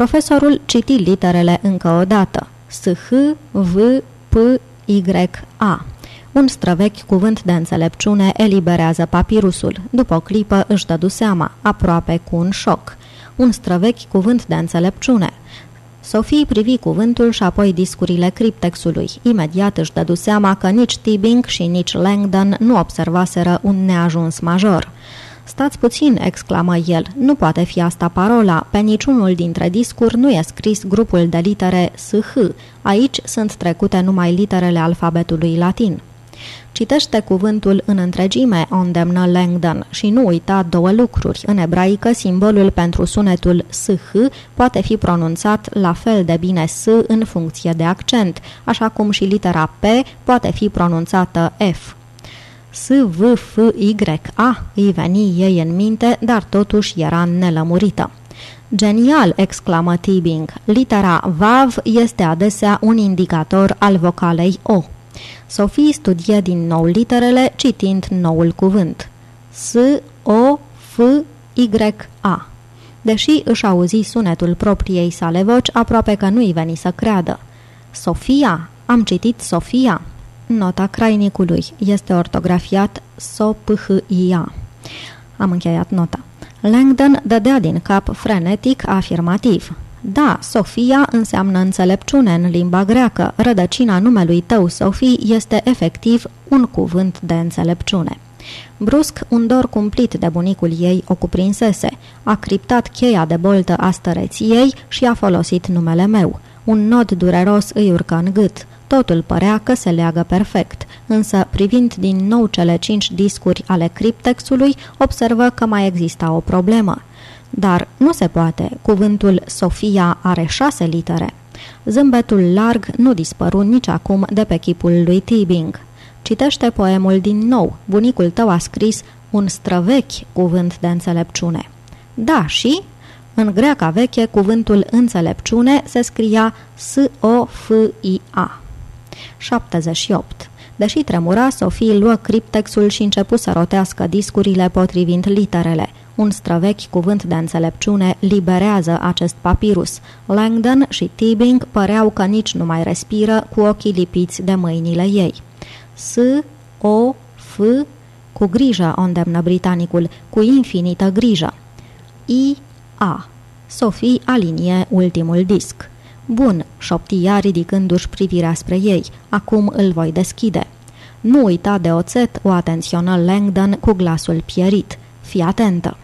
Profesorul citi literele încă o dată. S-H, V, P, Y, A. Un străvechi cuvânt de înțelepciune eliberează papirusul. După o clipă își dădu seama, aproape cu un șoc. Un străvechi cuvânt de înțelepciune. Sophie privi cuvântul și apoi discurile criptexului. Imediat își dădu seama că nici Tibing și nici Langdon nu observaseră un neajuns major. Stați puțin, exclamă el, nu poate fi asta parola, pe niciunul dintre discuri nu e scris grupul de litere SH, aici sunt trecute numai literele alfabetului latin. Citește cuvântul în întregime, o îndemnă Langdon, și nu uita două lucruri. În ebraică, simbolul pentru sunetul SH poate fi pronunțat la fel de bine S în funcție de accent, așa cum și litera P poate fi pronunțată F. S, V, F, Y, A îi veni ei în minte, dar totuși era nelămurită. Genial!" exclamă Tibing. Litera VAV este adesea un indicator al vocalei O. Sophie studie din nou literele, citind noul cuvânt. S, O, F, Y, A. Deși își auzi sunetul propriei sale voci, aproape că nu-i veni să creadă. Sofia? Am citit Sofia? Nota crainicului este ortografiat S-O-P-H-I-A. Am încheiat nota. Langdon dădea din cap frenetic afirmativ. Da, Sofia înseamnă înțelepciune în limba greacă. Rădăcina numelui tău, Sofie, este efectiv un cuvânt de înțelepciune. Brusc, un dor cumplit de bunicul ei o cuprinsese. A criptat cheia de boltă a stăreției și a folosit numele meu. Un nod dureros îi urcă în gât. Totul părea că se leagă perfect, însă privind din nou cele cinci discuri ale criptexului, observă că mai exista o problemă. Dar nu se poate, cuvântul Sofia are șase litere. Zâmbetul larg nu dispăru nici acum de pe chipul lui Tibing. Citește poemul din nou. Bunicul tău a scris un străvechi cuvânt de înțelepciune. Da, și? În greaca veche, cuvântul înțelepciune se scria S-O-F-I-A. 78. Deși tremura, Sofie luă criptexul și începu să rotească discurile potrivind literele. Un străvechi cuvânt de înțelepciune liberează acest papirus. Langdon și Tibing păreau că nici nu mai respiră cu ochii lipiți de mâinile ei. S, O, F, cu grijă, o îndemnă britanicul, cu infinită grijă. I, A. Sophie alinie ultimul disc. Bun, șopti ea ridicându-și privirea spre ei. Acum îl voi deschide. Nu uita de oțet, o atenționă Langdon cu glasul pierit. Fii atentă!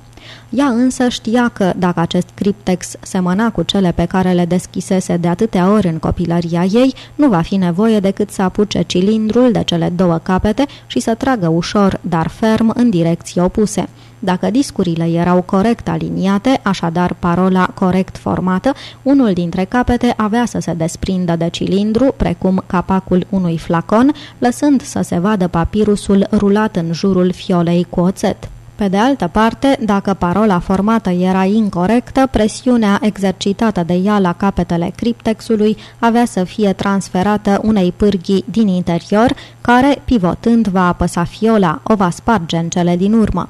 Ea însă știa că, dacă acest criptex semăna cu cele pe care le deschisese de atâtea ori în copilăria ei, nu va fi nevoie decât să apuce cilindrul de cele două capete și să tragă ușor, dar ferm, în direcții opuse. Dacă discurile erau corect aliniate, așadar parola corect formată, unul dintre capete avea să se desprindă de cilindru, precum capacul unui flacon, lăsând să se vadă papirusul rulat în jurul fiolei cu oțet. Pe de altă parte, dacă parola formată era incorrectă, presiunea exercitată de ea la capetele criptexului avea să fie transferată unei pârghii din interior, care, pivotând, va apăsa fiola, o va sparge în cele din urmă.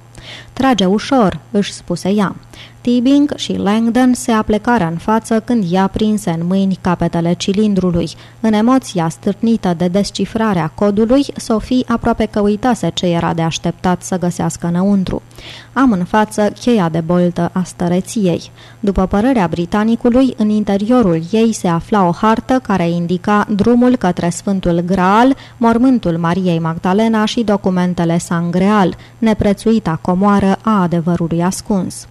Trage ușor, își spuse ea. Tibing și Langdon se aplecară în față când ea prinse în mâini capetele cilindrului. În emoția stârnită de descifrarea codului, Sophie aproape că uitase ce era de așteptat să găsească înăuntru. Am în față cheia de boltă a stăreției. După părerea britanicului, în interiorul ei se afla o hartă care indica drumul către Sfântul Graal, mormântul Mariei Magdalena și documentele sangreal, neprețuita comoară a adevărului ascuns.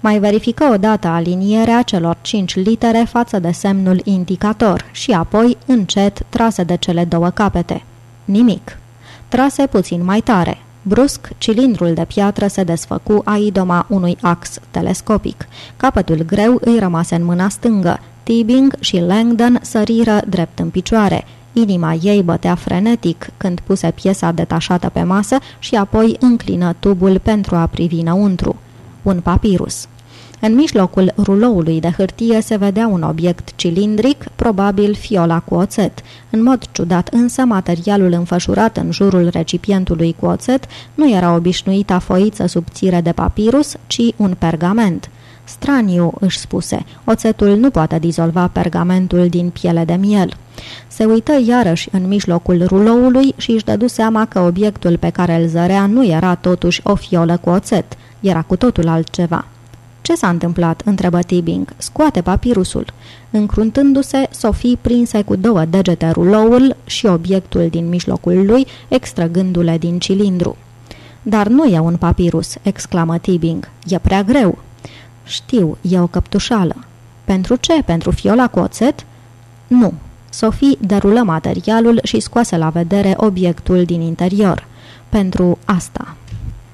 Mai verifică odată alinierea celor cinci litere față de semnul indicator și apoi, încet, trase de cele două capete. Nimic. Trase puțin mai tare. Brusc, cilindrul de piatră se desfăcu a idoma unui ax telescopic. Capătul greu îi rămase în mâna stângă. Tibing și Langdon săriră drept în picioare. Inima ei bătea frenetic când puse piesa detașată pe masă și apoi înclină tubul pentru a privi înăuntru un papirus. În mijlocul ruloului de hârtie se vedea un obiect cilindric, probabil fiola cu oțet. În mod ciudat însă, materialul înfășurat în jurul recipientului cu oțet nu era obișnuita foiță subțire de papirus, ci un pergament. Straniu, își spuse, oțetul nu poate dizolva pergamentul din piele de miel. Se uită iarăși în mijlocul ruloului și își dădu seama că obiectul pe care îl zărea nu era totuși o fiolă cu oțet, era cu totul altceva. Ce s-a întâmplat?" întrebă Tibing. Scoate papirusul." Încruntându-se, Sofie prinse cu două degete ruloul și obiectul din mijlocul lui, extrăgându-le din cilindru. Dar nu e un papirus," exclamă Tibing. E prea greu." Știu, e o căptușală." Pentru ce? Pentru fiola cu oțet?" Nu." Sofie derulă materialul și scoase la vedere obiectul din interior. Pentru asta.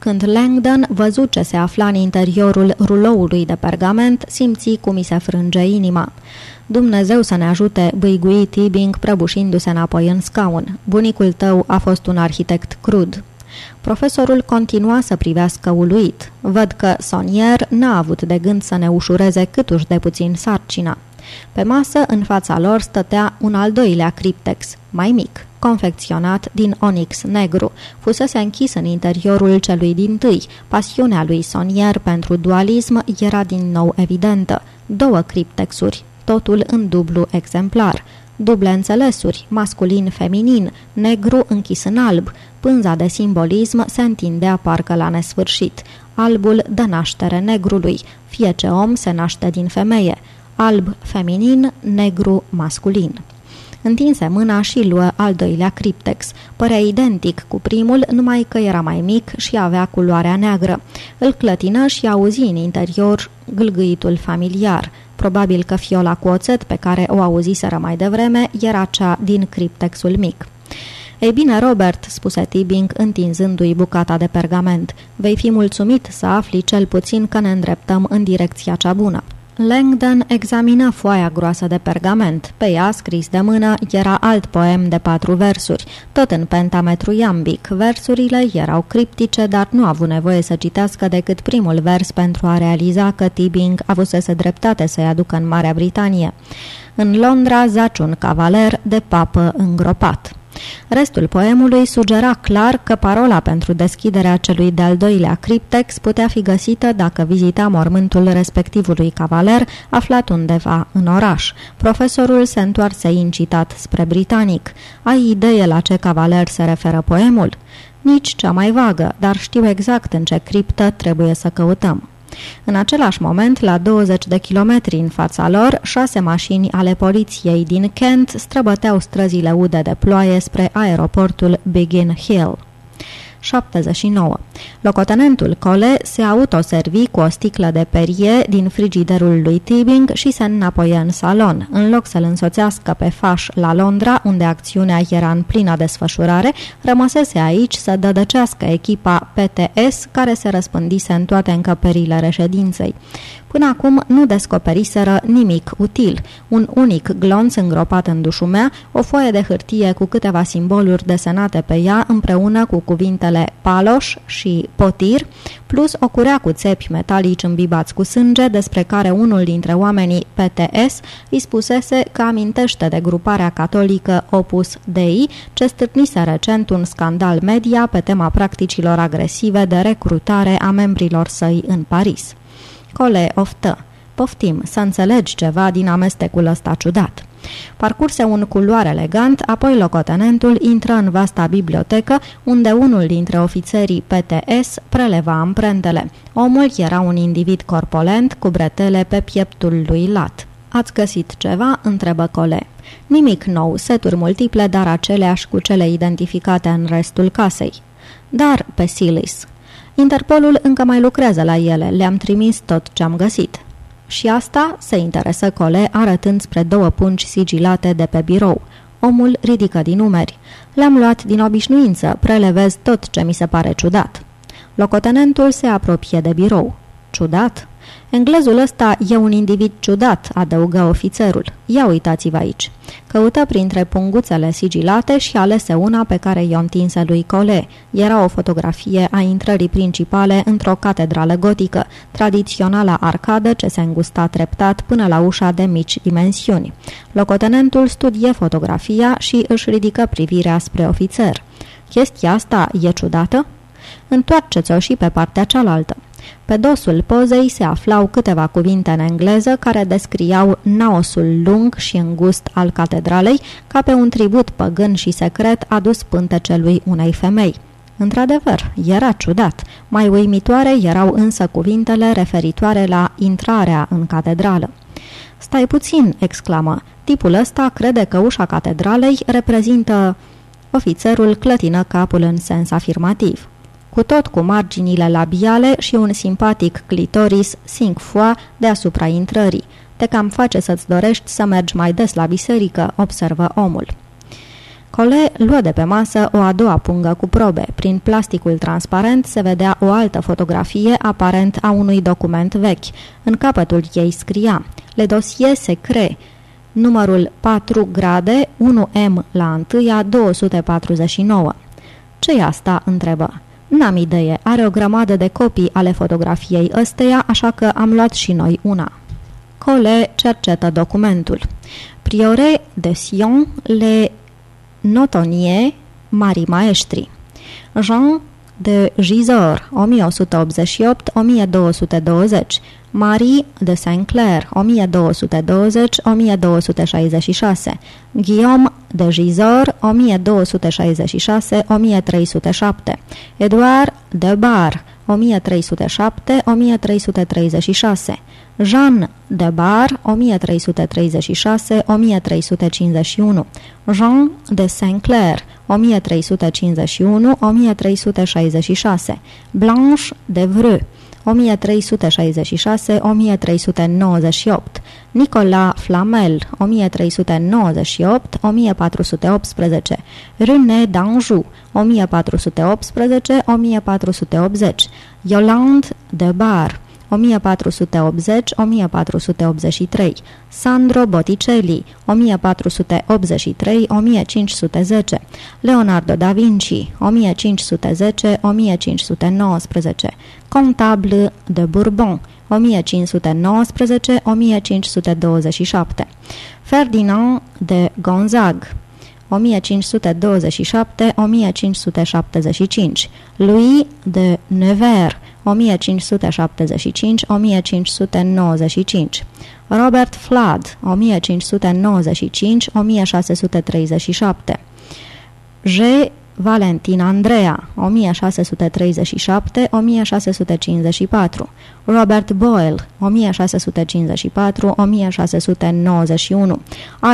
Când Langdon văzu ce se afla în interiorul ruloului de pergament, simți cum i se frânge inima. Dumnezeu să ne ajute, băigui Tibing prăbușindu-se înapoi în scaun. Bunicul tău a fost un arhitect crud. Profesorul continua să privească uluit. Văd că Sonier n-a avut de gând să ne ușureze câtuși de puțin sarcina. Pe masă, în fața lor, stătea un al doilea criptex, mai mic, confecționat din onix negru. Fusese închis în interiorul celui din tâi. Pasiunea lui Sonier pentru dualism era din nou evidentă. Două criptexuri, totul în dublu exemplar. Duble înțelesuri, masculin-feminin, negru închis în alb. Pânza de simbolism se întindea parcă la nesfârșit. Albul dă naștere negrului. Fie ce om se naște din femeie alb feminin, negru masculin. Întinse mâna și luă al doilea criptex. Părea identic cu primul, numai că era mai mic și avea culoarea neagră. Îl clătină și auzi în interior gâlgâitul familiar. Probabil că fiola cu oțet pe care o auziseră mai devreme era cea din criptexul mic. Ei bine, Robert," spuse Tibing, întinzându-i bucata de pergament, vei fi mulțumit să afli cel puțin că ne îndreptăm în direcția cea bună." Langdon examina foaia groasă de pergament. Pe ea, scris de mână, era alt poem de patru versuri, tot în pentametru iambic. Versurile erau criptice, dar nu a avut nevoie să citească decât primul vers pentru a realiza că Tibing avusese dreptate să-i aducă în Marea Britanie. În Londra zaci un cavaler de papă îngropat. Restul poemului sugera clar că parola pentru deschiderea celui de-al doilea criptex putea fi găsită dacă vizita mormântul respectivului cavaler aflat undeva în oraș. Profesorul se întoarse incitat spre britanic. Ai idee la ce cavaler se referă poemul? Nici cea mai vagă, dar știu exact în ce criptă trebuie să căutăm. În același moment, la 20 de kilometri în fața lor, șase mașini ale poliției din Kent străbăteau străzile ude de ploaie spre aeroportul Begin Hill. 79. Locotenentul Cole se autoservi cu o sticlă de perie din frigiderul lui Tibing și se înapoie în salon. În loc să-l însoțească pe faș la Londra, unde acțiunea era în plină desfășurare, rămăsese aici să dădăcească echipa PTS care se răspândise în toate încăperile reședinței. Până acum nu descoperiseră nimic util, un unic glonț îngropat în dușumea, o foaie de hârtie cu câteva simboluri desenate pe ea împreună cu cuvintele paloș și potir, plus o curea cu țepi metalici îmbibați cu sânge, despre care unul dintre oamenii PTS îi spusese că amintește de gruparea catolică Opus Dei, ce stârnise recent un scandal media pe tema practicilor agresive de recrutare a membrilor săi în Paris. Cole oftă. Poftim, să înțelegi ceva din amestecul ăsta ciudat. Parcurse un culoar elegant, apoi locotenentul intră în vasta bibliotecă, unde unul dintre ofițerii PTS preleva amprentele. Omul era un individ corpolent cu bretele pe pieptul lui lat. Ați găsit ceva?" întrebă Cole. Nimic nou, seturi multiple, dar aceleași cu cele identificate în restul casei. Dar pe Silis. Interpolul încă mai lucrează la ele, le-am trimis tot ce am găsit. Și asta se interesă Cole arătând spre două pungi sigilate de pe birou. Omul ridică din numeri. Le-am luat din obișnuință, prelevez tot ce mi se pare ciudat. Locotenentul se apropie de birou. Ciudat? Englezul ăsta e un individ ciudat, adăugă ofițerul. Ia uitați-vă aici. Căută printre punguțele sigilate și alese una pe care i-o întinse lui Cole. Era o fotografie a intrării principale într-o catedrală gotică, tradiționala arcadă ce se îngusta treptat până la ușa de mici dimensiuni. Locotenentul studie fotografia și își ridică privirea spre ofițer. Chestia asta e ciudată? Întoarceți-o și pe partea cealaltă. Pe dosul pozei se aflau câteva cuvinte în engleză care descriau naosul lung și îngust al catedralei ca pe un tribut păgân și secret adus pântecelui unei femei. Într-adevăr, era ciudat. Mai uimitoare erau însă cuvintele referitoare la intrarea în catedrală. Stai puțin!" exclamă. Tipul ăsta crede că ușa catedralei reprezintă... Ofițerul clătină capul în sens afirmativ. Cu tot cu marginile labiale și un simpatic clitoris cinq fois deasupra intrării. Te cam face să-ți dorești să mergi mai des la biserică, observă omul. Cole luă de pe masă o a doua pungă cu probe. Prin plasticul transparent se vedea o altă fotografie aparent a unui document vechi. În capătul ei scria Le dosie secret, numărul 4 grade, 1M la 1 249. ce e asta?" întrebă. N-am idee, are o grămadă de copii ale fotografiei ăsteia, așa că am luat și noi una. Cole cercetă documentul. Priore de Sion le Notonie, mari maestri. Jean de Gisors, 1188-1220, Marie de Saint-Clair, 1220-1266, Guillaume de Gisors, 1266-1307, Edouard de Bar, 1307-1336, Jean de Bar, 1336-1351, Jean de Saint-Clair, 1351-1366, Blanche de Vreux, 1366-1398, Nicolas Flamel, 1398-1418, René d'Anjou, 1418-1480, Yolande de Bar, 1480-1483, Sandro Botticelli, 1483-1510, Leonardo da Vinci, 1510-1519, Contable de Bourbon, 1519-1527, Ferdinand de Gonzague, 1527-1575, Louis de Nevers, 1575-1595, Robert Flood, 1595-1637, G. Valentin Andrea, 1637-1654, Robert Boyle, 1654-1691,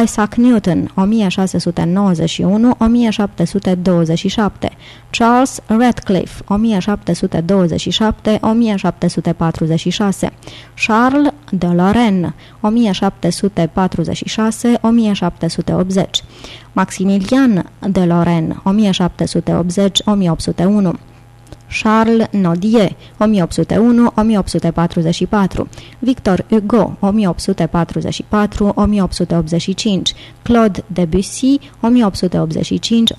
Isaac Newton, 1691-1727, Charles Radcliffe, 1727-1746, Charles de Lorraine, 1746-1780, Maximilian de Lorraine, 1780-1801, Charles Nodier, 1801-1844, Victor Hugo, 1844-1885, Claude Debussy, 1885-1918,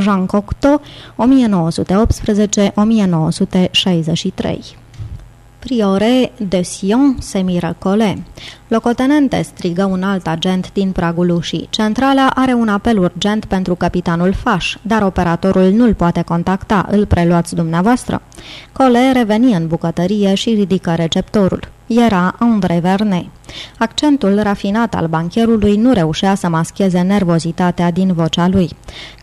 Jean Cocteau, 1918-1963. Priore de Sion se miră Cole. Locotenente, strigă un alt agent din pragul ușii. Centrala are un apel urgent pentru capitanul Faș, dar operatorul nu-l poate contacta. Îl preluați dumneavoastră? Cole reveni în bucătărie și ridică receptorul. Era André Vernet. Accentul rafinat al bancherului nu reușea să mascheze nervozitatea din vocea lui.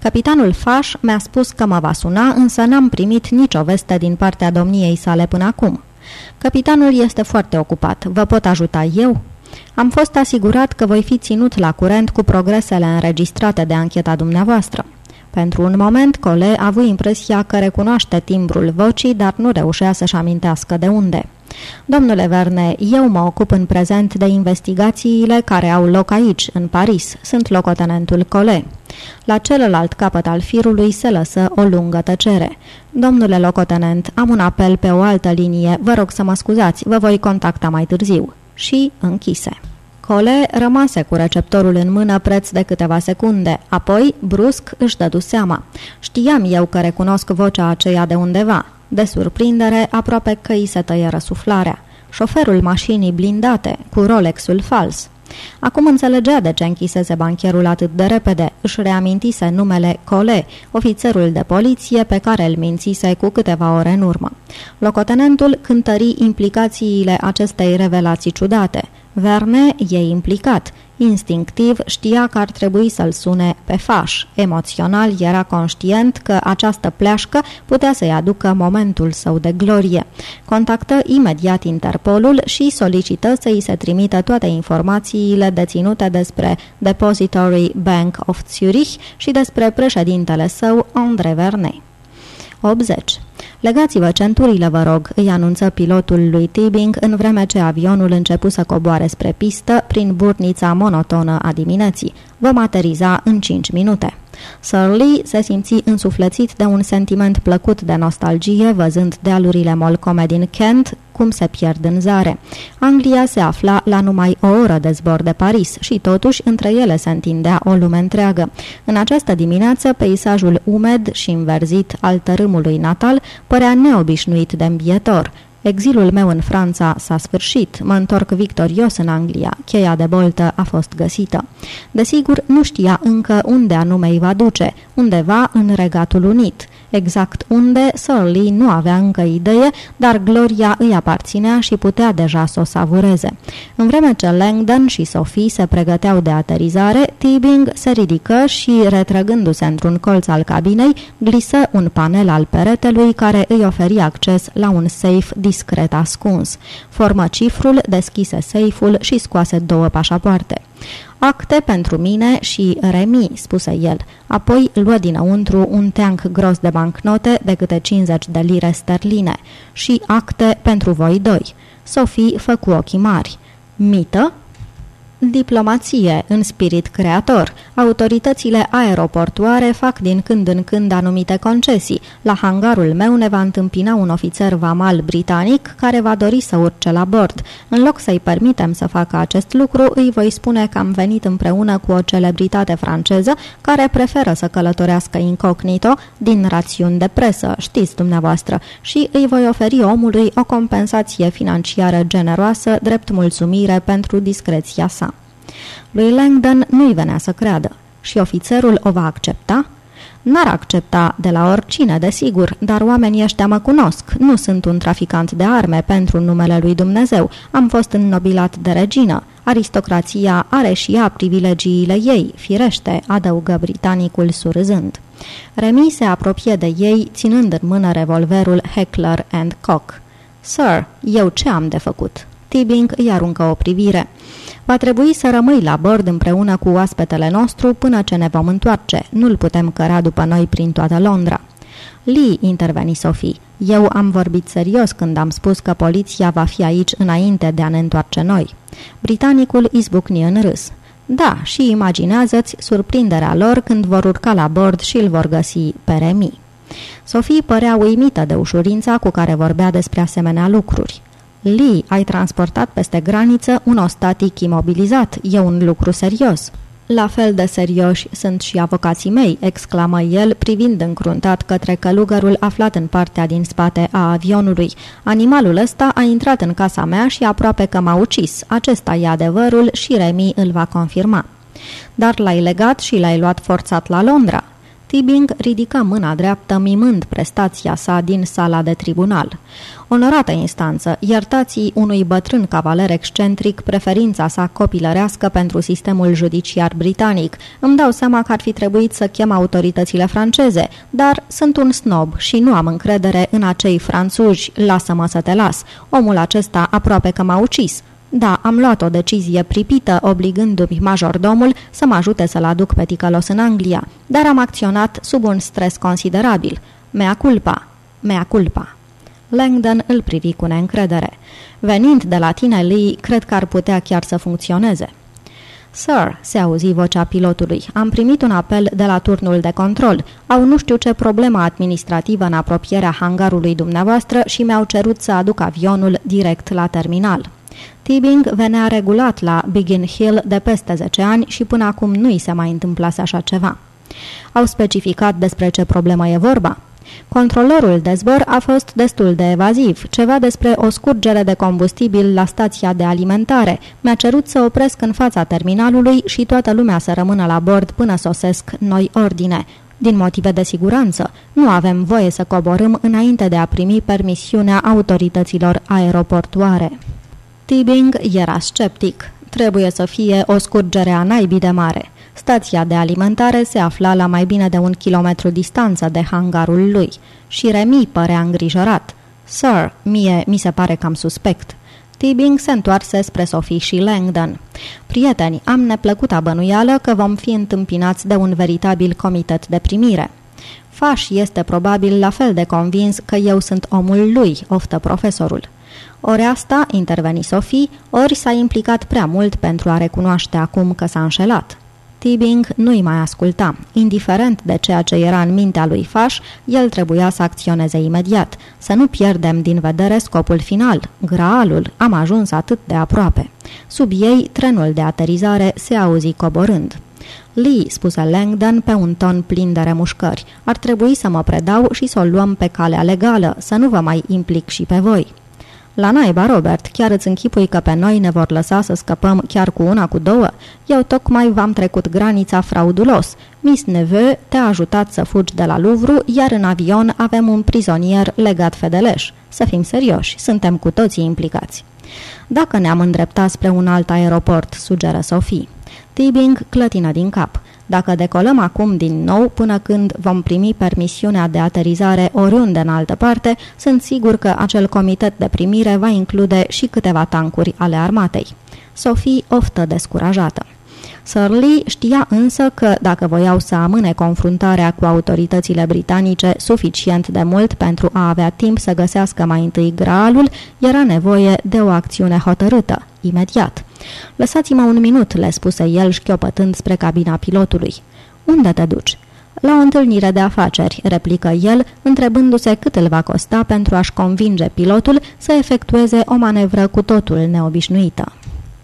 Capitanul Faș mi-a spus că mă va suna, însă n-am primit nicio veste din partea domniei sale până acum. Capitanul este foarte ocupat. Vă pot ajuta eu?" Am fost asigurat că voi fi ținut la curent cu progresele înregistrate de ancheta dumneavoastră. Pentru un moment, Cole a avut impresia că recunoaște timbrul vocii, dar nu reușea să-și amintească de unde. Domnule Verne, eu mă ocup în prezent de investigațiile care au loc aici, în Paris. Sunt locotenentul Cole. La celălalt capăt al firului se lăsă o lungă tăcere. Domnule locotenent, am un apel pe o altă linie. Vă rog să mă scuzați, vă voi contacta mai târziu. Și închise. Cole rămase cu receptorul în mână preț de câteva secunde, apoi, brusc, își dădu seama. Știam eu că recunosc vocea aceea de undeva. De surprindere, aproape că îi se tăie răsuflarea. Șoferul mașinii blindate, cu Rolexul fals. Acum înțelegea de ce închisese bancherul atât de repede. Își reamintise numele Cole, ofițerul de poliție pe care îl mințise cu câteva ore în urmă. Locotenentul cântări implicațiile acestei revelații ciudate. Verne e implicat. Instinctiv știa că ar trebui să-l sune pe faș. Emoțional era conștient că această pleașcă putea să-i aducă momentul său de glorie. Contactă imediat Interpolul și solicită să îi se trimită toate informațiile deținute despre Depository Bank of Zurich și despre președintele său, André Vernet. 80. Legați-vă centurile, vă rog, îi anunță pilotul lui Tibing în vreme ce avionul începu să coboare spre pistă prin burnița monotonă a dimineții. Vom ateriza în 5 minute. Sir Lee se simți însuflețit de un sentiment plăcut de nostalgie văzând dealurile molcome din Kent cum se pierd în zare. Anglia se afla la numai o oră de zbor de Paris și totuși între ele se întindea o lume întreagă. În această dimineață, peisajul umed și înverzit al tărâmului natal părea neobișnuit de îmbietor. Exilul meu în Franța s-a sfârșit, mă întorc victorios în Anglia, cheia de boltă a fost găsită. Desigur, nu știa încă unde anume îi va duce, undeva în Regatul Unit. Exact unde, Sir Lee nu avea încă idee, dar gloria îi aparținea și putea deja să o savureze. În vreme ce Langdon și Sophie se pregăteau de aterizare, Tibing se ridică și, retrăgându-se într-un colț al cabinei, glisă un panel al peretelui care îi oferi acces la un safe discret ascuns. Formă cifrul, deschise seiful și scoase două pașapoarte. Acte pentru mine și remi, spuse el. Apoi luă dinăuntru un teanc gros de bancnote de câte 50 de lire sterline și acte pentru voi doi. Sofie făcu ochii mari. Mită? Diplomație în spirit creator. Autoritățile aeroportoare fac din când în când anumite concesii. La hangarul meu ne va întâmpina un ofițer vamal britanic care va dori să urce la bord. În loc să-i permitem să facă acest lucru, îi voi spune că am venit împreună cu o celebritate franceză care preferă să călătorească incognito din rațiuni de presă, știți dumneavoastră, și îi voi oferi omului o compensație financiară generoasă drept mulțumire pentru discreția sa. Lui Langdon nu-i venea să creadă. Și ofițerul o va accepta? N-ar accepta de la oricine, desigur, dar oamenii ăștia mă cunosc. Nu sunt un traficant de arme pentru numele lui Dumnezeu. Am fost înnobilat de regină. Aristocrația are și ea privilegiile ei, firește, adăugă britanicul surâzând. Remi se apropie de ei, ținând în mână revolverul Heckler and Koch. Sir, eu ce am de făcut?" Tibing îi aruncă o privire. Va trebui să rămâi la bord împreună cu oaspetele nostru până ce ne vom întoarce. Nu-l putem căra după noi prin toată Londra. Lee, interveni Sophie. Eu am vorbit serios când am spus că poliția va fi aici înainte de a ne întoarce noi. Britanicul izbucni în râs. Da, și imaginează-ți surprinderea lor când vor urca la bord și îl vor găsi pe Remi. Sophie părea uimită de ușurința cu care vorbea despre asemenea lucruri. Lee, ai transportat peste graniță un ostatic imobilizat. E un lucru serios. La fel de serioși sunt și avocații mei, exclamă el, privind încruntat către călugărul aflat în partea din spate a avionului. Animalul ăsta a intrat în casa mea și aproape că m-a ucis. Acesta e adevărul și Remi îl va confirma. Dar l-ai legat și l-ai luat forțat la Londra. Tibing ridică mâna dreaptă mimând prestația sa din sala de tribunal. Onorată instanță, iertați unui bătrân cavaler excentric preferința sa copilărească pentru sistemul judiciar britanic. Îmi dau seama că ar fi trebuit să chem autoritățile franceze, dar sunt un snob și nu am încredere în acei franțuzi. Lasă-mă să te las. Omul acesta aproape că m-a ucis. Da, am luat o decizie pripită, obligându-mi majordomul să mă ajute să-l aduc pe ticălos în Anglia, dar am acționat sub un stres considerabil. Mea culpa, mea culpa. Langdon îl privi cu neîncredere. Venind de la tine, Lee, cred că ar putea chiar să funcționeze. Sir, se auzi vocea pilotului, am primit un apel de la turnul de control. Au nu știu ce problemă administrativă în apropierea hangarului dumneavoastră și mi-au cerut să aduc avionul direct la terminal. Tibing venea regulat la Biggin Hill de peste 10 ani și până acum nu i se mai întâmplase așa ceva. Au specificat despre ce problemă e vorba? Controlorul de zbor a fost destul de evaziv, ceva despre o scurgere de combustibil la stația de alimentare. Mi-a cerut să opresc în fața terminalului și toată lumea să rămână la bord până sosesc noi ordine. Din motive de siguranță, nu avem voie să coborâm înainte de a primi permisiunea autorităților aeroportuare. Tibing era sceptic. Trebuie să fie o scurgere a naibii de mare. Stația de alimentare se afla la mai bine de un kilometru distanță de hangarul lui și Remi părea îngrijorat. Sir, mie mi se pare cam suspect. Tibing se întoarse spre Sophie și Langdon. Prieteni, am neplăcuta bănuială că vom fi întâmpinați de un veritabil comitet de primire. Faș este probabil la fel de convins că eu sunt omul lui, oftă profesorul. Ori asta, interveni Sophie, ori s-a implicat prea mult pentru a recunoaște acum că s-a înșelat. Tibing nu-i mai asculta. Indiferent de ceea ce era în mintea lui Faș, el trebuia să acționeze imediat. Să nu pierdem din vedere scopul final. Graalul, am ajuns atât de aproape. Sub ei, trenul de aterizare se auzi coborând. Lee, spuse Langdon pe un ton plin de remușcări, ar trebui să mă predau și să o luăm pe calea legală, să nu vă mai implic și pe voi. La naiba, Robert, chiar îți închipui că pe noi ne vor lăsa să scăpăm chiar cu una, cu două? Eu tocmai v-am trecut granița fraudulos. Miss Neveu te-a ajutat să fugi de la Louvre, iar în avion avem un prizonier legat fedeleș. Să fim serioși, suntem cu toții implicați. Dacă ne-am îndreptat spre un alt aeroport, sugeră Sophie. Tibing clătină din cap. Dacă decolăm acum din nou până când vom primi permisiunea de aterizare oriunde în altă parte, sunt sigur că acel comitet de primire va include și câteva tancuri ale armatei. Sophie oftă descurajată. Surley știa însă că dacă voiau să amâne confruntarea cu autoritățile britanice suficient de mult pentru a avea timp să găsească mai întâi graalul, era nevoie de o acțiune hotărâtă, imediat. Lăsați-mă un minut, le spuse el șchiopătând spre cabina pilotului. Unde te duci? La o întâlnire de afaceri, replică el, întrebându-se cât îl va costa pentru a-și convinge pilotul să efectueze o manevră cu totul neobișnuită.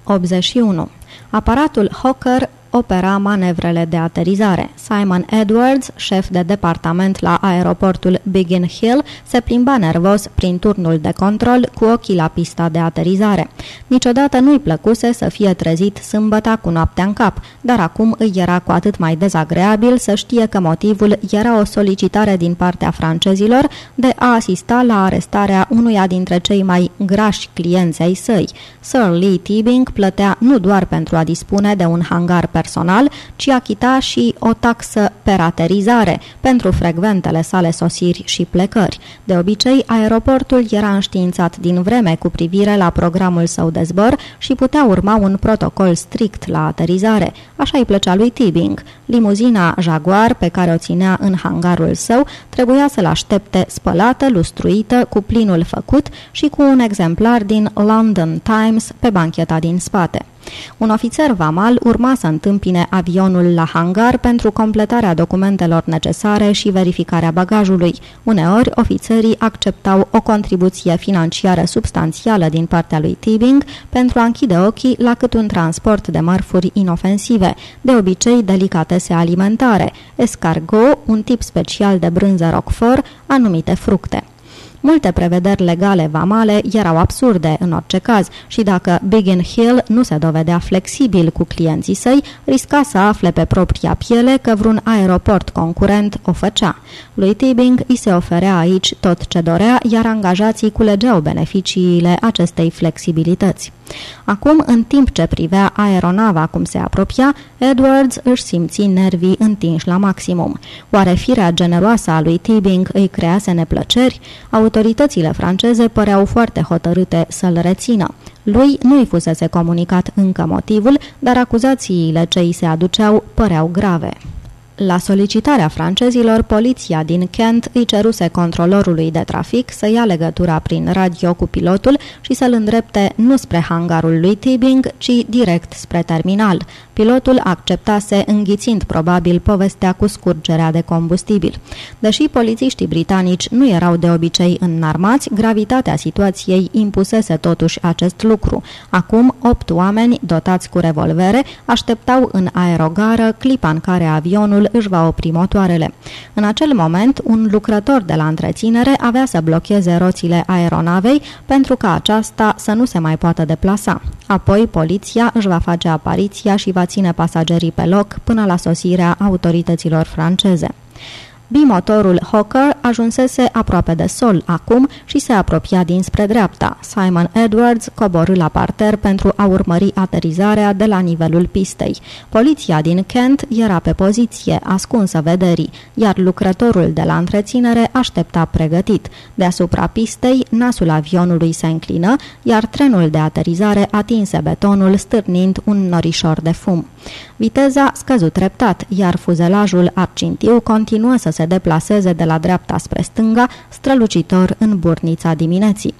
81. Aparatul Hawker opera manevrele de aterizare. Simon Edwards, șef de departament la aeroportul Biggin Hill, se plimba nervos prin turnul de control cu ochii la pista de aterizare. Niciodată nu-i plăcuse să fie trezit sâmbăta cu noaptea în cap, dar acum îi era cu atât mai dezagreabil să știe că motivul era o solicitare din partea francezilor de a asista la arestarea unuia dintre cei mai grași clienți ai săi. Sir Lee Tibing plătea nu doar pentru a dispune de un hangar per personal, ci achita și o taxă per aterizare pentru frecventele sale sosiri și plecări. De obicei, aeroportul era înștiințat din vreme cu privire la programul său de zbor și putea urma un protocol strict la aterizare. Așa îi plăcea lui Tibing. Limuzina Jaguar, pe care o ținea în hangarul său, trebuia să-l aștepte spălată, lustruită, cu plinul făcut și cu un exemplar din London Times pe bancheta din spate. Un ofițer vamal urma să întâmpine avionul la hangar pentru completarea documentelor necesare și verificarea bagajului. Uneori, ofițerii acceptau o contribuție financiară substanțială din partea lui Tibing pentru a închide ochii la cât un transport de mărfuri inofensive, de obicei delicatese alimentare, escargot, un tip special de brânză roquefort, anumite fructe. Multe prevederi legale vamale erau absurde în orice caz și dacă Biggin Hill nu se dovedea flexibil cu clienții săi, risca să afle pe propria piele că vreun aeroport concurent o făcea. Lui Tibing îi se oferea aici tot ce dorea, iar angajații culegeau beneficiile acestei flexibilități. Acum, în timp ce privea aeronava cum se apropia, Edwards își simți nervii întinși la maximum. Oare firea generoasă a lui Tibing îi crease neplăceri? Autoritățile franceze păreau foarte hotărâte să-l rețină. Lui nu i fusese comunicat încă motivul, dar acuzațiile ce îi se aduceau păreau grave. La solicitarea francezilor, poliția din Kent îi ceruse controlorului de trafic să ia legătura prin radio cu pilotul și să-l îndrepte nu spre hangarul lui Tibing, ci direct spre terminal. Pilotul acceptase înghițind probabil povestea cu scurgerea de combustibil. Deși polițiștii britanici nu erau de obicei înarmați, gravitatea situației impusese totuși acest lucru. Acum, opt oameni, dotați cu revolvere, așteptau în aerogară clipa în care avionul terminalul își va opri motoarele. În acel moment, un lucrător de la întreținere avea să blocheze roțile aeronavei pentru ca aceasta să nu se mai poată deplasa. Apoi, poliția își va face apariția și va ține pasagerii pe loc până la sosirea autorităților franceze. Bimotorul Hawker ajunsese aproape de sol acum și se apropia dinspre dreapta. Simon Edwards coborâ la parter pentru a urmări aterizarea de la nivelul pistei. Poliția din Kent era pe poziție, ascunsă vederii, iar lucrătorul de la întreținere aștepta pregătit. Deasupra pistei, nasul avionului se înclină, iar trenul de aterizare atinse betonul, stârnind un norișor de fum. Viteza scăzut treptat, iar fuzelajul argintiu continuă să se deplaseze de la dreapta spre stânga, strălucitor în burnița dimineții.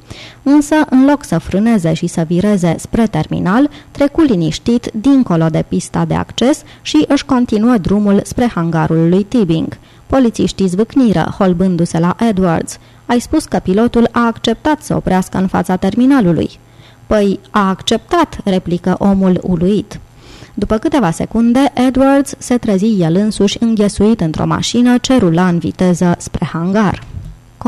Însă, în loc să frâneze și să vireze spre terminal, trecu liniștit dincolo de pista de acces și își continuă drumul spre hangarul lui Tibing. Polițiștii zvâcniră, holbându-se la Edwards. Ai spus că pilotul a acceptat să oprească în fața terminalului. Păi, a acceptat, replică omul uluit. După câteva secunde, Edwards se trezi el însuși înghesuit într-o mașină ce rula în viteză spre hangar.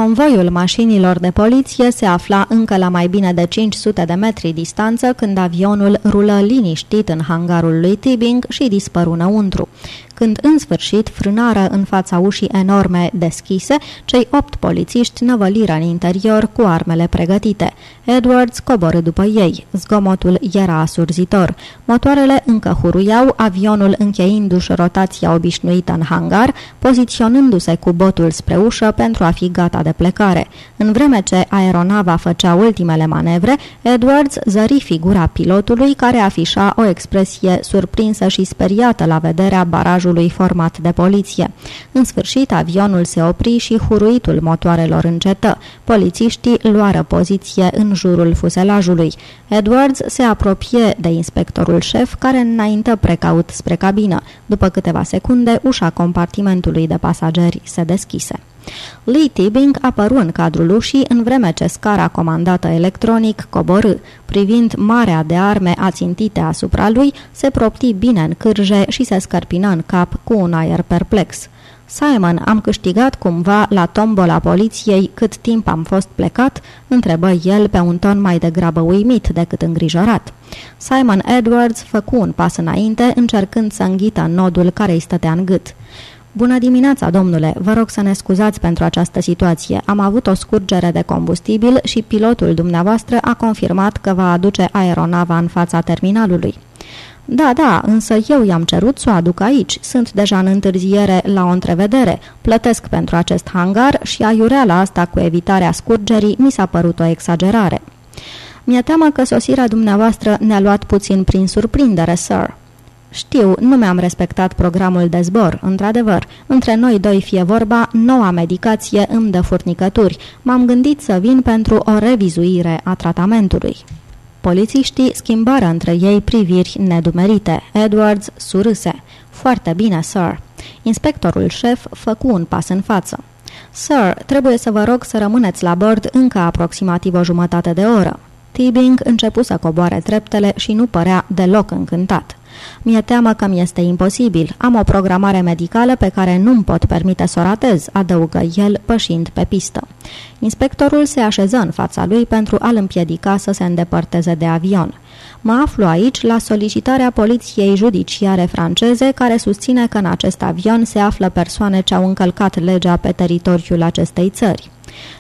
Convoiul mașinilor de poliție se afla încă la mai bine de 500 de metri distanță când avionul rulă liniștit în hangarul lui Tibing și dispăru înăuntru. Când în sfârșit frânară în fața ușii enorme deschise, cei opt polițiști năvăliră în interior cu armele pregătite. Edwards coborâ după ei. Zgomotul era asurzitor. Motoarele încă huruiau, avionul încheindu-și rotația obișnuită în hangar, poziționându-se cu botul spre ușă pentru a fi gata de plecare. În vreme ce aeronava făcea ultimele manevre, Edwards zări figura pilotului care afișa o expresie surprinsă și speriată la vederea barajului echipajului format de poliție. În sfârșit, avionul se opri și huruitul motoarelor încetă. Polițiștii luară poziție în jurul fuselajului. Edwards se apropie de inspectorul șef, care înaintă precaut spre cabină. După câteva secunde, ușa compartimentului de pasageri se deschise. Lee Tibing apăru în cadrul ușii în vreme ce scara comandată electronic coborâ. Privind marea de arme ațintite asupra lui, se propti bine în cârje și se scărpină în cap cu un aer perplex. Simon, am câștigat cumva la tombola poliției cât timp am fost plecat?" întrebă el pe un ton mai degrabă uimit decât îngrijorat. Simon Edwards făcu un pas înainte, încercând să înghită nodul care îi stătea în gât. Bună dimineața, domnule! Vă rog să ne scuzați pentru această situație. Am avut o scurgere de combustibil și pilotul dumneavoastră a confirmat că va aduce aeronava în fața terminalului. Da, da, însă eu i-am cerut să o aduc aici. Sunt deja în întârziere la o întrevedere. Plătesc pentru acest hangar și aiureala asta cu evitarea scurgerii mi s-a părut o exagerare. Mi-e teamă că sosirea dumneavoastră ne-a luat puțin prin surprindere, sir. Știu, nu mi-am respectat programul de zbor, într-adevăr. Între noi doi fie vorba, noua medicație îmi dă furnicături. M-am gândit să vin pentru o revizuire a tratamentului. Polițiștii schimbară între ei priviri nedumerite. Edwards surâse. Foarte bine, sir. Inspectorul șef făcu un pas în față. Sir, trebuie să vă rog să rămâneți la bord încă aproximativ o jumătate de oră. Tibing începu să coboare treptele și nu părea deloc încântat. Mi-e teamă că mi este imposibil. Am o programare medicală pe care nu-mi pot permite să o ratez, adăugă el, pășind pe pistă. Inspectorul se așeză în fața lui pentru a-l împiedica să se îndepărteze de avion. Mă aflu aici la solicitarea poliției judiciare franceze care susține că în acest avion se află persoane ce au încălcat legea pe teritoriul acestei țări.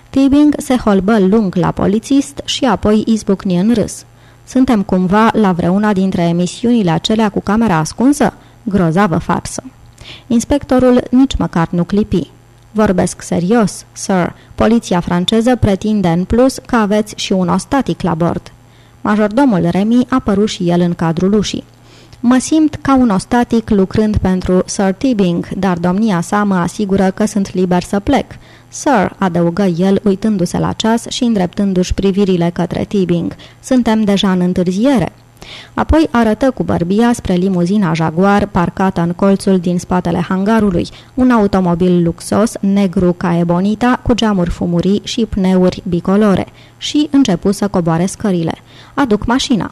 Tibing se holbă lung la polițist și apoi izbucni în râs. Suntem cumva la vreuna dintre emisiunile acelea cu camera ascunsă? Grozavă farsă. Inspectorul nici măcar nu clipi. Vorbesc serios, sir. Poliția franceză pretinde în plus că aveți și un ostatic la bord. Majordomul Remy a apărut și el în cadrul ușii. Mă simt ca un ostatic lucrând pentru Sir Tibing, dar domnia sa mă asigură că sunt liber să plec. Sir, adăugă el, uitându-se la ceas și îndreptându-și privirile către Tibing. Suntem deja în întârziere. Apoi arătă cu bărbia spre limuzina Jaguar parcată în colțul din spatele hangarului, un automobil luxos, negru ca ebonita, cu geamuri fumurii și pneuri bicolore, și începu să coboare scările. Aduc mașina.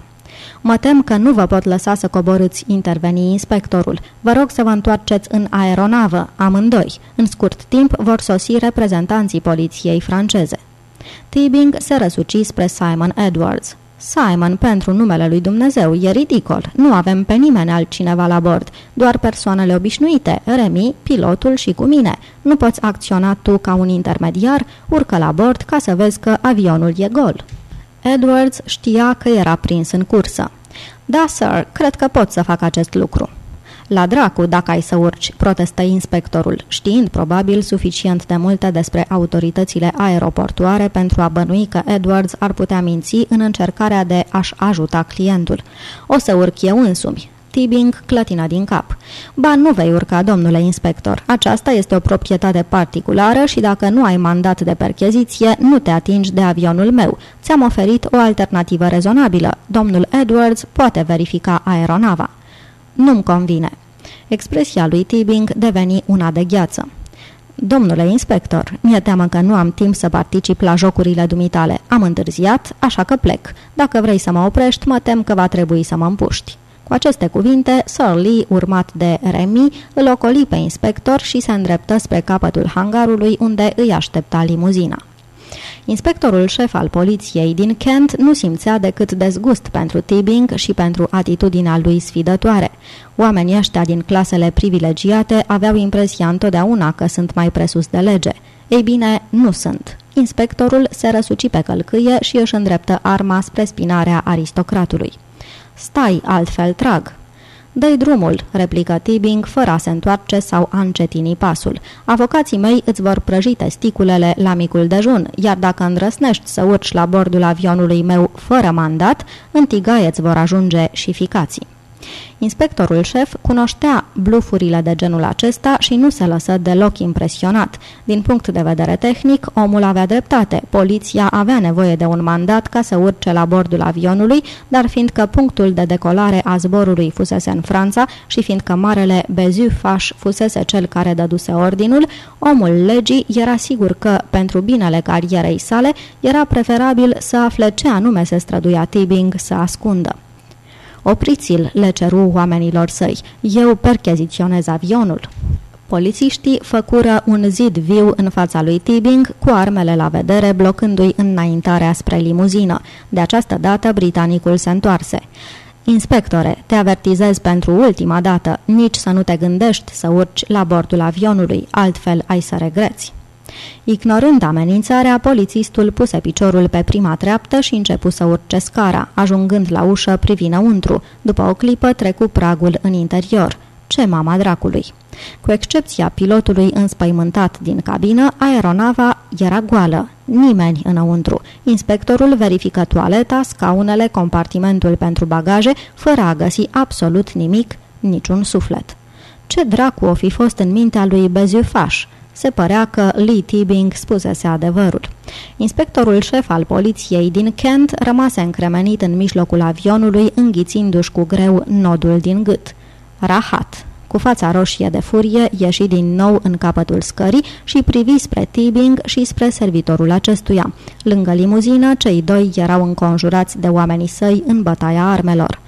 Mă tem că nu vă pot lăsa să coborâți, interveni inspectorul. Vă rog să vă întoarceți în aeronavă, amândoi. În scurt timp vor sosi reprezentanții poliției franceze. Tibing se răsuci spre Simon Edwards. Simon, pentru numele lui Dumnezeu, e ridicol. Nu avem pe nimeni altcineva la bord, doar persoanele obișnuite, Remi, pilotul și cu mine. Nu poți acționa tu ca un intermediar, urcă la bord ca să vezi că avionul e gol. Edwards știa că era prins în cursă. Da, sir, cred că pot să fac acest lucru. La dracu, dacă ai să urci, protestă inspectorul, știind probabil suficient de multe despre autoritățile aeroportuare pentru a bănui că Edwards ar putea minți în încercarea de a-și ajuta clientul. O să urc eu însumi. Tibing clătina din cap. Ba, nu vei urca, domnule inspector. Aceasta este o proprietate particulară și dacă nu ai mandat de percheziție, nu te atingi de avionul meu. Ți-am oferit o alternativă rezonabilă. Domnul Edwards poate verifica aeronava. Nu-mi convine. Expresia lui Tibing deveni una de gheață. Domnule inspector, mi-e teamă că nu am timp să particip la jocurile dumitale. Am întârziat, așa că plec. Dacă vrei să mă oprești, mă tem că va trebui să mă împuști. Cu aceste cuvinte, Sir Lee, urmat de Remy, îl ocoli pe inspector și se îndreptă spre capătul hangarului unde îi aștepta limuzina. Inspectorul șef al poliției din Kent nu simțea decât dezgust pentru Tibing și pentru atitudinea lui sfidătoare. Oamenii ăștia din clasele privilegiate aveau impresia întotdeauna că sunt mai presus de lege. Ei bine, nu sunt. Inspectorul se răsuci pe călcâie și își îndreptă arma spre spinarea aristocratului. Stai, altfel trag!" Dă-i drumul, replică Tibing, fără a se întoarce sau a încetini pasul. Avocații mei îți vor prăji testiculele la micul dejun, iar dacă îndrăsnești să urci la bordul avionului meu fără mandat, în tigaie îți vor ajunge și ficații. Inspectorul șef cunoștea blufurile de genul acesta și nu se lăsă deloc impresionat. Din punct de vedere tehnic, omul avea dreptate. Poliția avea nevoie de un mandat ca să urce la bordul avionului, dar fiindcă punctul de decolare a zborului fusese în Franța și fiindcă marele Bezu Faș fusese cel care dăduse ordinul, omul legii era sigur că, pentru binele carierei sale, era preferabil să afle ce anume se străduia Tibing să ascundă. Opriți-l, le ceru oamenilor săi. Eu percheziționez avionul. Polițiștii făcură un zid viu în fața lui Tibing, cu armele la vedere, blocându-i înaintarea spre limuzină. De această dată, britanicul se întoarse. Inspectore, te avertizez pentru ultima dată, nici să nu te gândești să urci la bordul avionului, altfel ai să regreți. Ignorând amenințarea, polițistul puse piciorul pe prima treaptă și începu să urce scara. Ajungând la ușă, privi înăuntru. După o clipă, trecu pragul în interior. Ce mama dracului! Cu excepția pilotului înspăimântat din cabină, aeronava era goală. Nimeni înăuntru. Inspectorul verifică toaleta, scaunele, compartimentul pentru bagaje, fără a găsi absolut nimic, niciun suflet. Ce dracu o fi fost în mintea lui Bezufaș? Se părea că Lee Tibing spusese adevărul. Inspectorul șef al poliției din Kent rămase încremenit în mijlocul avionului, înghițindu-și cu greu nodul din gât. Rahat. Cu fața roșie de furie, ieși din nou în capătul scării și privi spre Tibing și spre servitorul acestuia. Lângă limuzină, cei doi erau înconjurați de oamenii săi în bătaia armelor.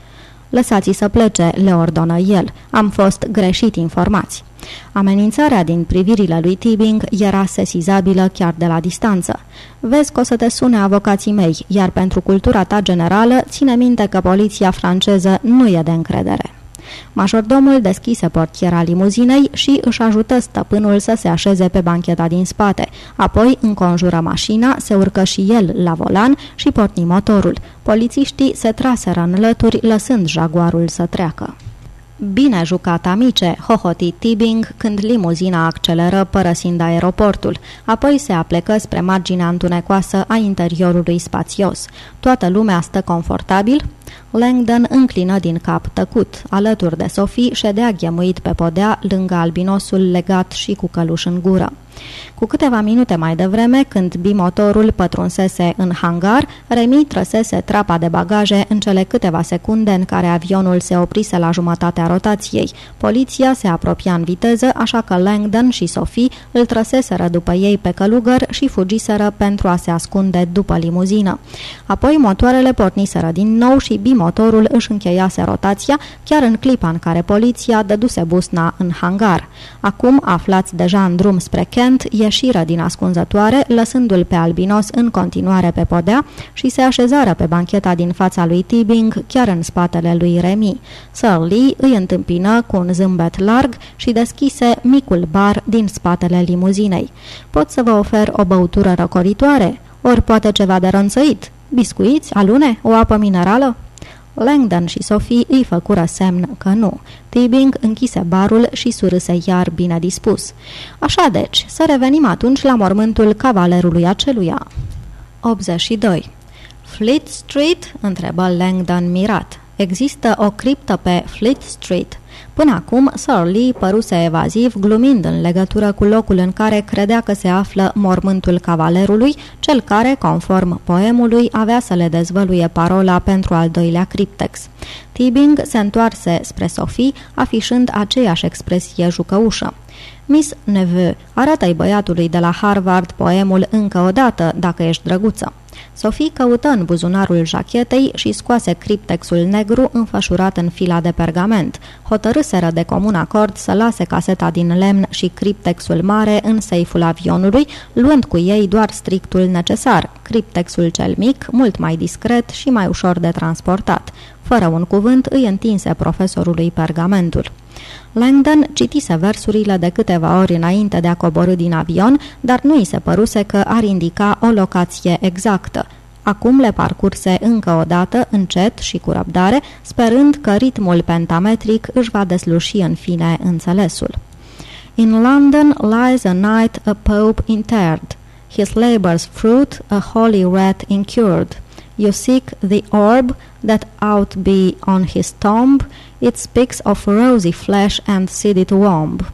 Lăsați să plece, le ordonă el. Am fost greșit informați. Amenințarea din privirile lui Tibing era sesizabilă chiar de la distanță. Vezi că o să te sune avocații mei, iar pentru cultura ta generală, ține minte că poliția franceză nu e de încredere. Majordomul deschise portiera limuzinei și își ajută stăpânul să se așeze pe bancheta din spate. Apoi înconjură mașina, se urcă și el la volan și porni motorul. Polițiștii se traseră în lături, lăsând jaguarul să treacă. Bine jucat, amice, hohoti Tibing când limuzina acceleră părăsind aeroportul. Apoi se aplecă spre marginea întunecoasă a interiorului spațios. Toată lumea stă confortabil? Langdon înclină din cap tăcut. Alături de Sophie ședea ghemuit pe podea lângă albinosul legat și cu căluș în gură. Cu câteva minute mai devreme, când bimotorul pătrunsese în hangar, Remi trăsese trapa de bagaje în cele câteva secunde în care avionul se oprise la jumătatea rotației. Poliția se apropia în viteză, așa că Langdon și Sophie îl trăseseră după ei pe călugăr și fugiseră pentru a se ascunde după limuzină. Apoi motoarele porniseră din nou și și bimotorul își încheiase rotația chiar în clipa în care poliția dăduse busna în hangar. Acum, aflați deja în drum spre Kent, ieșiră din ascunzătoare, lăsându-l pe albinos în continuare pe podea și se așezară pe bancheta din fața lui Tibing, chiar în spatele lui Remy. Sir Lee îi întâmpină cu un zâmbet larg și deschise micul bar din spatele limuzinei. Pot să vă ofer o băutură răcoritoare? Ori poate ceva de ronțăit? Biscuiți? Alune? O apă minerală? Langdon și Sophie îi făcură semn că nu. Tibing închise barul și surâse iar bine dispus. Așa deci, să revenim atunci la mormântul cavalerului aceluia. 82. Fleet Street? întrebă Langdon mirat. Există o criptă pe Fleet Street. Până acum, Sir Lee păruse evaziv, glumind în legătură cu locul în care credea că se află mormântul cavalerului, cel care, conform poemului, avea să le dezvăluie parola pentru al doilea criptex. Tibing se întoarse spre Sophie, afișând aceeași expresie jucăușă. Miss Neveu, arată-i băiatului de la Harvard poemul încă o dată, dacă ești drăguță. Sophie căută în buzunarul jachetei și scoase criptexul negru înfășurat în fila de pergament. Hotărâseră de comun acord să lase caseta din lemn și criptexul mare în seiful avionului, luând cu ei doar strictul necesar, criptexul cel mic, mult mai discret și mai ușor de transportat. Fără un cuvânt îi întinse profesorului pergamentul. Langdon citise versurile de câteva ori înainte de a coborâ din avion, dar nu i se păruse că ar indica o locație exactă. Acum le parcurse încă o dată, încet și cu răbdare, sperând că ritmul pentametric își va desluși în fine înțelesul. In London lies a knight a pope interred, his labour's fruit a holy rat incurred. You seek the orb that out be on his tomb, it speaks of rosy flesh and seeded womb.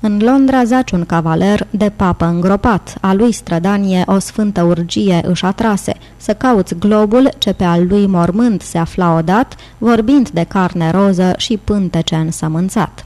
În Londra zaci un cavaler de papă îngropat, a lui strădanie o sfântă urgie își atrase, să cauți globul ce pe al lui mormânt se afla odat, vorbind de carne roză și pântece însămânțat.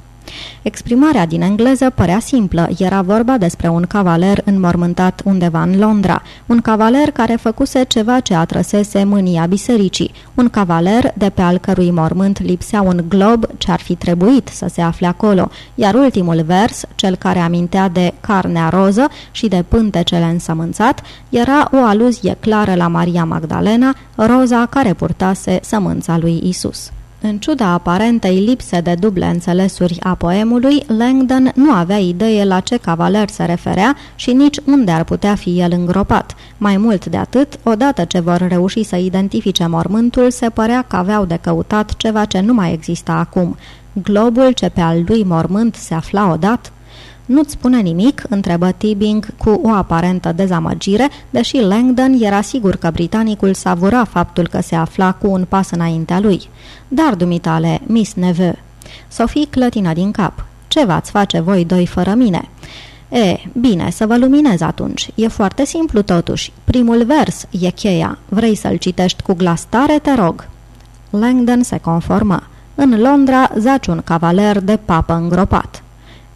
Exprimarea din engleză părea simplă, era vorba despre un cavaler înmormântat undeva în Londra, un cavaler care făcuse ceva ce atrăsese mânia bisericii, un cavaler de pe al cărui mormânt lipsea un glob ce ar fi trebuit să se afle acolo, iar ultimul vers, cel care amintea de carnea roză și de pântecele însămânțat, era o aluzie clară la Maria Magdalena, roza care purtase sămânța lui Isus. În ciuda aparentei lipse de duble înțelesuri a poemului, Langdon nu avea idee la ce cavaler se referea și nici unde ar putea fi el îngropat. Mai mult de atât, odată ce vor reuși să identifice mormântul, se părea că aveau de căutat ceva ce nu mai exista acum. Globul ce pe al lui mormânt se afla odată nu-ți spune nimic?" întrebă Tibing cu o aparentă dezamăgire, deși Langdon era sigur că britanicul savura faptul că se afla cu un pas înaintea lui. Dar, dumitale, Miss Neveu." Sophie clătină din cap. Ce v-ați face voi doi fără mine?" E, bine, să vă luminez atunci. E foarte simplu totuși. Primul vers e cheia. Vrei să-l citești cu glas tare, te rog?" Langdon se conformă. În Londra zaci un cavaler de papă îngropat.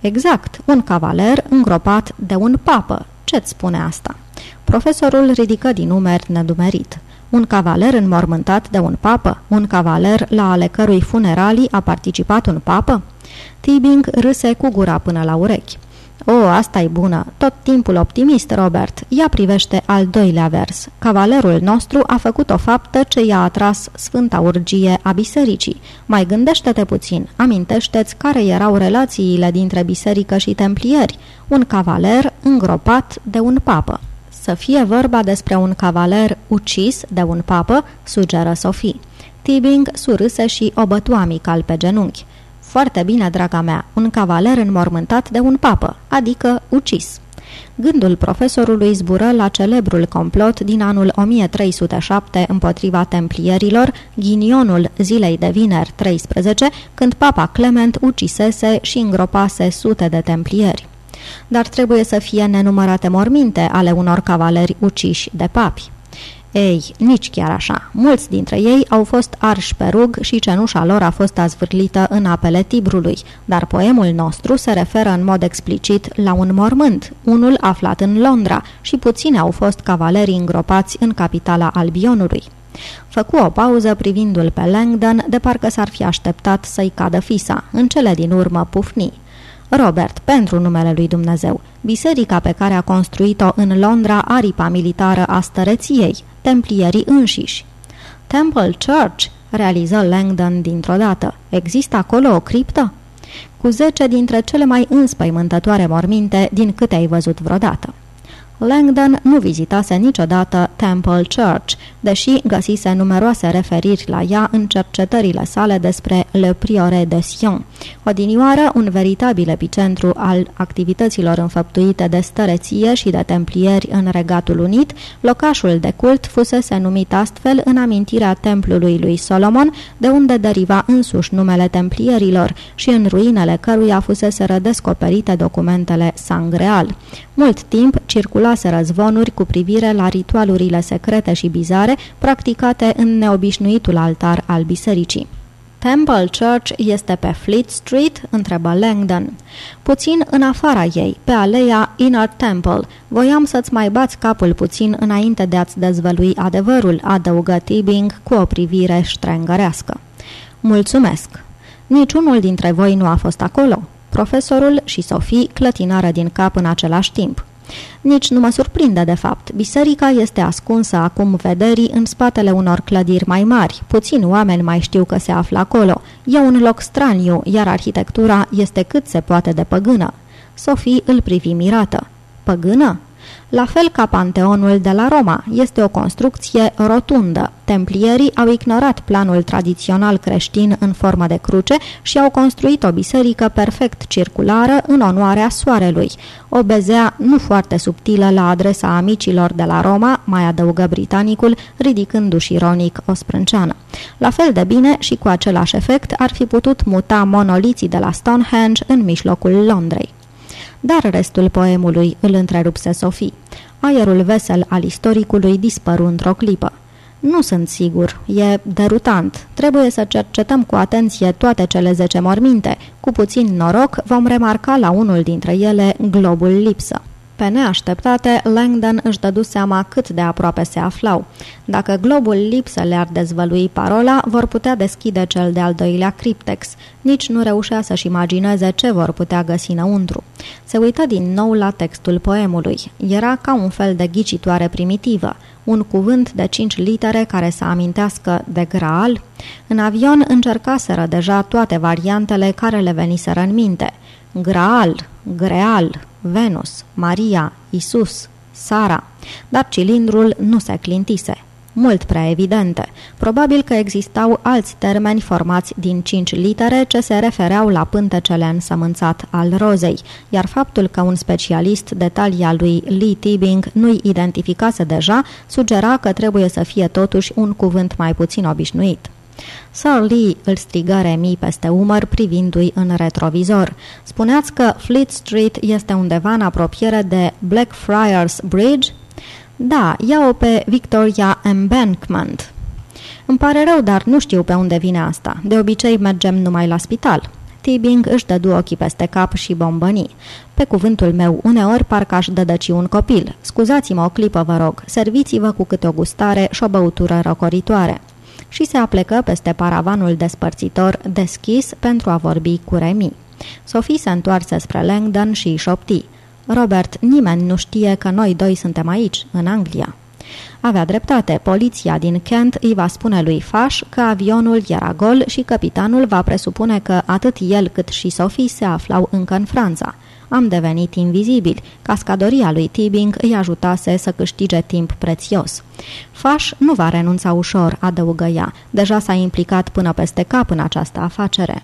Exact, un cavaler îngropat de un papă. Ce-ți spune asta? Profesorul ridică din numeri nedumerit. Un cavaler înmormântat de un papă? Un cavaler la ale cărui funeralii a participat un papă? Tibing râse cu gura până la urechi. O, asta e bună. Tot timpul optimist, Robert. Ea privește al doilea vers. Cavalerul nostru a făcut o faptă ce i-a atras sfânta urgie a bisericii. Mai gândește-te puțin. Amintește-ți care erau relațiile dintre biserică și templieri. Un cavaler îngropat de un papă. Să fie vorba despre un cavaler ucis de un papă, sugeră Sofie. Tibing surâse și o bătu amical pe genunchi. Foarte bine, draga mea, un cavaler înmormântat de un papă, adică ucis. Gândul profesorului zbură la celebrul complot din anul 1307 împotriva templierilor, ghinionul zilei de vineri 13, când papa Clement ucisese și îngropase sute de templieri. Dar trebuie să fie nenumărate morminte ale unor cavaleri uciși de papi. Ei, nici chiar așa. Mulți dintre ei au fost arși pe rug și cenușa lor a fost azvârlită în apele Tibrului, dar poemul nostru se referă în mod explicit la un mormânt, unul aflat în Londra și puține au fost cavalerii îngropați în capitala Albionului. Făcu o pauză privindu-l pe Langdon, de parcă s-ar fi așteptat să-i cadă fisa. În cele din urmă pufni. Robert, pentru numele lui Dumnezeu, biserica pe care a construit-o în Londra aripa militară a stăreției, templierii înșiși. Temple Church, realiză Langdon dintr-o dată. Există acolo o criptă? Cu zece dintre cele mai înspăimântătoare morminte din câte ai văzut vreodată. Langdon nu vizitase niciodată Temple Church, deși găsise numeroase referiri la ea în cercetările sale despre Le Priore de Sion. Odinioară, un veritabil epicentru al activităților înfăptuite de stăreție și de templieri în Regatul Unit, locașul de cult fusese numit astfel în amintirea templului lui Solomon, de unde deriva însuși numele templierilor și în ruinele căruia fusese redescoperite documentele sangreal. Mult timp circulaseră zvonuri cu privire la ritualurile secrete și bizare practicate în neobișnuitul altar al bisericii. Temple Church este pe Fleet Street? întrebă Langdon. Puțin în afara ei, pe aleea Inner Temple. Voiam să-ți mai bați capul puțin înainte de a-ți dezvălui adevărul, adăugă Tibing cu o privire ștrengărească. Mulțumesc! Niciunul dintre voi nu a fost acolo. Profesorul și Sofie clătinară din cap în același timp. Nici nu mă surprinde de fapt. Biserica este ascunsă acum vederii în spatele unor clădiri mai mari. Puțini oameni mai știu că se află acolo. E un loc straniu, iar arhitectura este cât se poate de păgână. Sofie îl privi mirată. Păgână? La fel ca Panteonul de la Roma, este o construcție rotundă. Templierii au ignorat planul tradițional creștin în formă de cruce și au construit o biserică perfect circulară în onoarea soarelui. O bezea nu foarte subtilă la adresa amicilor de la Roma, mai adăugă britanicul, ridicându-și ironic o sprânceană. La fel de bine și cu același efect ar fi putut muta monoliții de la Stonehenge în mijlocul Londrei. Dar restul poemului îl întrerupse Sofie. Aerul vesel al istoricului dispăru într-o clipă. Nu sunt sigur. E derutant. Trebuie să cercetăm cu atenție toate cele zece morminte. Cu puțin noroc vom remarca la unul dintre ele globul lipsă. Pe neașteptate, Langdon își dădu seama cât de aproape se aflau. Dacă globul lipsă le-ar dezvălui parola, vor putea deschide cel de-al doilea criptex. Nici nu reușea să-și imagineze ce vor putea găsi înăuntru. Se uită din nou la textul poemului. Era ca un fel de ghicitoare primitivă un cuvânt de cinci litere care să amintească de Graal. În avion încercaseră deja toate variantele care le veniseră în minte. Graal, Greal, Venus, Maria, Isus, Sara, dar cilindrul nu se clintise. Mult prea evidente. Probabil că existau alți termeni formați din cinci litere ce se refereau la pântecele însămânțat al rozei, iar faptul că un specialist de talia lui Lee Tibing nu-i identificase deja, sugera că trebuie să fie totuși un cuvânt mai puțin obișnuit. Sir Lee îl strigă Remi peste umăr privindu-i în retrovizor. Spuneați că Fleet Street este undeva în apropiere de Blackfriars Bridge? Da, ia-o pe Victoria Embankment. Îmi pare rău, dar nu știu pe unde vine asta. De obicei mergem numai la spital. Tibing își dădu ochii peste cap și bombăni. Pe cuvântul meu, uneori parcă aș dădăci un copil. Scuzați-mă o clipă, vă rog. Serviți-vă cu câte o gustare și o băutură răcoritoare și se aplecă peste paravanul despărțitor deschis pentru a vorbi cu Remi. Sophie se întoarse spre Langdon și îi șopti. Robert, nimeni nu știe că noi doi suntem aici, în Anglia. Avea dreptate, poliția din Kent îi va spune lui Faș că avionul era gol și capitanul va presupune că atât el cât și Sophie se aflau încă în Franța. Am devenit invizibili. Cascadoria lui Tibing îi ajutase să câștige timp prețios. Faș nu va renunța ușor, adăugă ea. Deja s-a implicat până peste cap în această afacere.